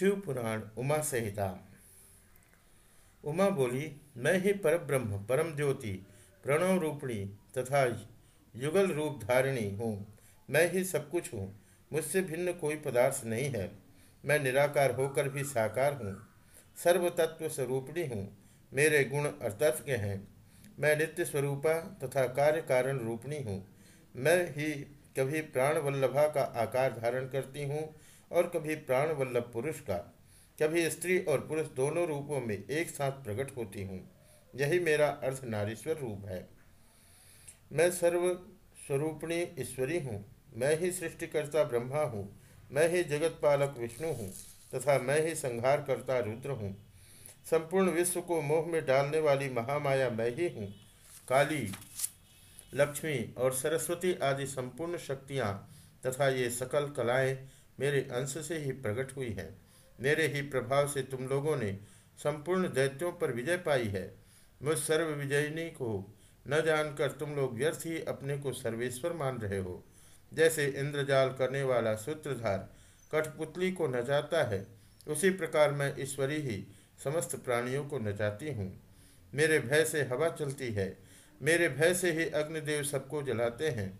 शिव पुराण उमा संहिता। उमा बोली, मैं ही परब्रह्म परम ज्योति प्रणव रूपणी तथा युगल रूप धारिणी हूँ। मैं ही सब कुछ हूँ। मुझसे भिन्न कोई पदार्थ नहीं है। मैं निराकार होकर भी साकार हूँ। सर्वतत्व स्वरूपणी हूँ। मेरे गुण अर्थज्ञ हैं। मैं नित्य स्वरूपा तथा कार्य कारण रूपिणी हूँ। मैं ही कभी प्राण वल्लभा का आकार धारण करती हूँ। और कभी प्राण वल्लभ पुरुष का, कभी स्त्री और पुरुष दोनों रूपों में एक साथ प्रकट होती हूँ। यही मेरा अर्थ नारीश्वर रूप है। मैं सर्व स्वरूपणी ईश्वरी हूँ। मैं ही सृष्टिकर्ता ब्रह्मा हूँ। मैं ही जगत पालक विष्णु हूँ तथा मैं ही संहार करता रुद्र हूँ। संपूर्ण विश्व को मोह में डालने वाली महामाया मैं ही हूँ। काली, लक्ष्मी और सरस्वती आदि संपूर्ण शक्तियाँ तथा ये सकल कलाएँ मेरे अंश से ही प्रकट हुई है। मेरे ही प्रभाव से तुम लोगों ने संपूर्ण दैत्यों पर विजय पाई है। मुझ सर्व विजयिनी को न जानकर तुम लोग व्यर्थ ही अपने को सर्वेश्वर मान रहे हो। जैसे इंद्रजाल करने वाला सूत्रधार कठपुतली को नचाता है, उसी प्रकार मैं ईश्वरी ही समस्त प्राणियों को नचाती हूँ। मेरे भय से हवा चलती है, मेरे भय से ही अग्निदेव सबको जलाते हैं,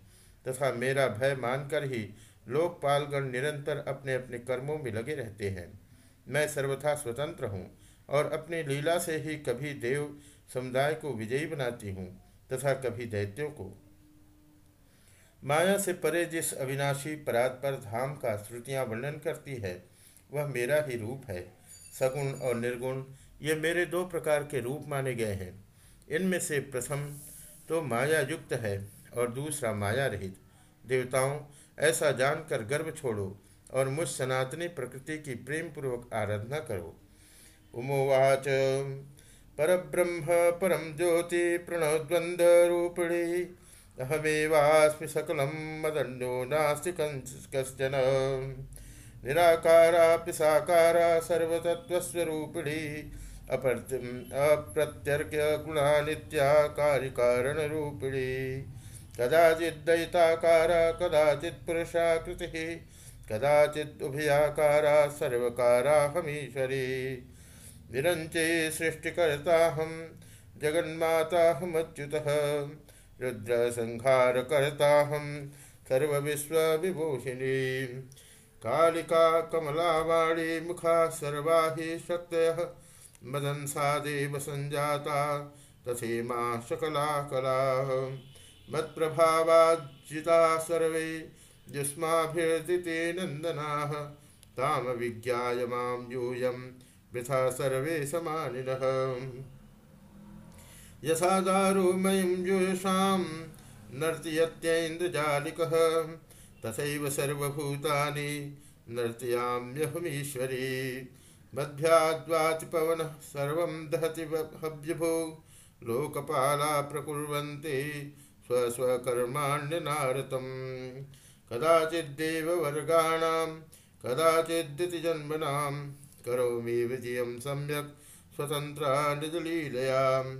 तथा मेरा भय मानकर ही लोकपालगण निरंतर अपने अपने कर्मों में लगे रहते हैं। मैं सर्वथा स्वतंत्र हूँ और अपनी लीला से ही कभी देव समुदाय को विजयी बनाती हूँ तथा कभी दैत्यों को। माया से परे जिस अविनाशी परात्पर धाम का श्रुतियाँ वर्णन करती है, वह मेरा ही रूप है। सगुण और निर्गुण ये मेरे दो प्रकार के रूप माने गए हैं। इनमें से प्रथम तो माया युक्त है और दूसरा माया रहित देवताओं ऐसा जानकर गर्व छोड़ो और मुझ सनातनी प्रकृति की प्रेम पूर्वक आराधना करो। उमोवाच। परब्रह्म परम ज्योति प्रणद्वंद रूपिणी। अहमेवास्मि सकलम मदन्यो नास्ति कश्चन। निराकारा पिसाकारा सर्वतत्वस्वरूपिणी अप्रत्यर्घ्य गुणा नित्या कार्यकारणरूपिणी। कदाचिद्दयिताकारा कदाचित् पुरुषाकृतिः कदाचित् उभयाकारा सर्वकाराहमीश्वरी। विरञ्चे सृष्टिकर्ताहं, जगन्माताहमच्युतः। रुद्रसंहारकर्ताहं सर्वविश्वविभूषिणी कालिका, कमलावाणी, मुखा सर्वा हि शक्तयः। मदंसादेव संजाता तथेमा सकला कला मत्प्रभावाजिता सर्वे युष्माभिर्दिते नन्दनाः। ताम विज्ञाय माँ यूयं वृथा सर्वे समानिनः। यथा दारुमयं युषां नर्तयत्यैन्द्रजालिकः। तथैव सर्वभूतानि नर्तयाम्यहमीश्वरी। मध्याद्वातिपवनः सर्वं दहति हव्यभो। लोकपाला प्रकुर्वन्ति स्वस्वकर्माण्यनारतं कदाचिद्देववर्गाणां कदाचिद्दितिजन्मनां करोमि विजयं सम्यक् स्वतन्त्रा निजलीलयाम्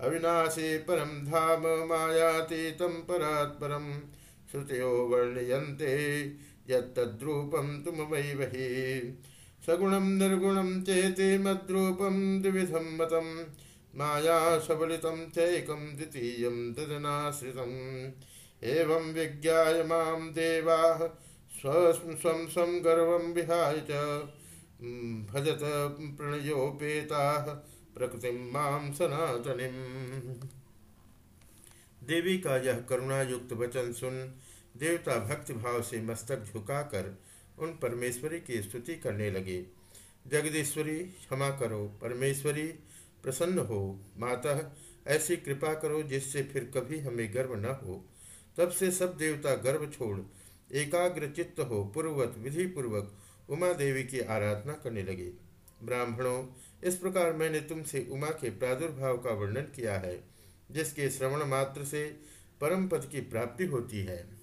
अविनाशी परं धाम मायातीतं परात्परं, श्रुतयो वर्णयन्ते यत्तद्रूपं तु ममैव हि सगुणं निर्गुणं चेति मद्रूपं द्विविधं मतं माया सबलितं चैकं द्वितीयं तदनाश्रितम् एवं विज्ञाय माँ देवाः स्वं स्वं गर्वं विहाय च। भजत प्रणयोपेताः प्रकृति माँ देवी का यह करुणायुक्त वचन सुन, देवता भक्तिभाव से मस्तक झुकाकर उन परमेश्वरी की स्तुति करने लगे। जगदीश्वरी, क्षमा करो, परमेश्वरी प्रसन्न हो। माता, ऐसी कृपा करो जिससे फिर कभी हमें गर्व न हो। तब से सब देवता गर्व छोड़, एकाग्र चित्त हो, पूर्ववत विधि पूर्वक उमा देवी की आराधना करने लगे। ब्राह्मणों, इस प्रकार मैंने तुमसे उमा के प्रादुर्भाव का वर्णन किया है, जिसके श्रवण मात्र से परम पद की प्राप्ति होती है।